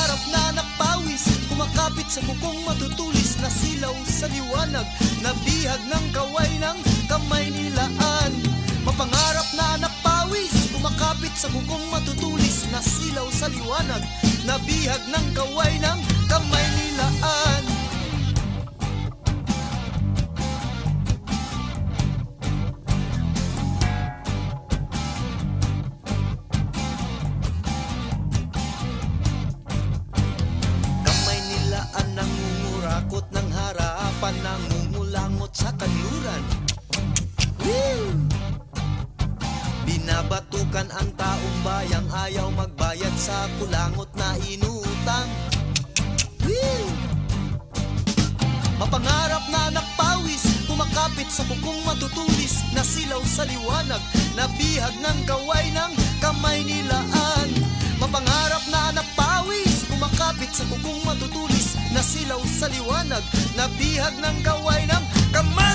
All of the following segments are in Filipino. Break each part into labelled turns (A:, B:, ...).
A: pangarap na nakpawis Kumakapit sa bukong matutulis na silaw sa liwanag Nabihag ng kaway ng kamay nilaan. Mapangarap na nakpawis Kumakapit sa bukong matutulis na silaw sa liwanag Nabihag ng kaway ng kamay Nangungulangot sa kanluran Woo! Binabatukan ang taong bayang ayaw magbayad sa kulangot na inutang Woo! Mapangarap na nakpawis Kumakapit sa kukong matutulis Na silaw sa liwanag Nabihag ng kaway ng kamay nilaan Mapangarap na nakpawis Kumakapit sa kukong matutulis Na silaw sa liwanag Nabihag ng kaway ng kamay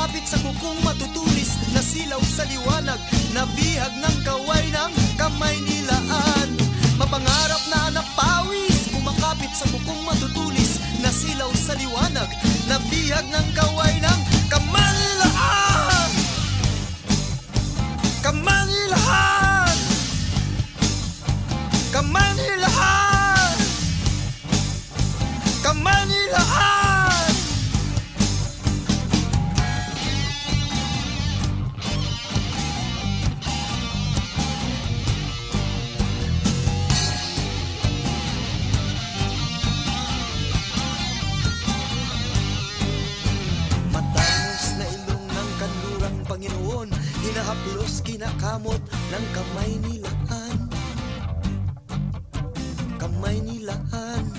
A: Kumakapit sa kukong matutulis Na silaw sa liwanag Nabihag ng kaway ng kamay nilaan. Mapangarap na nakpawis Kumakapit sa kukong matutulis Na silaw sa liwanag Nabihag ng kaway ng Panginoon Hinahaplos kinakamot ng kamay nilaan. Kamay nilaan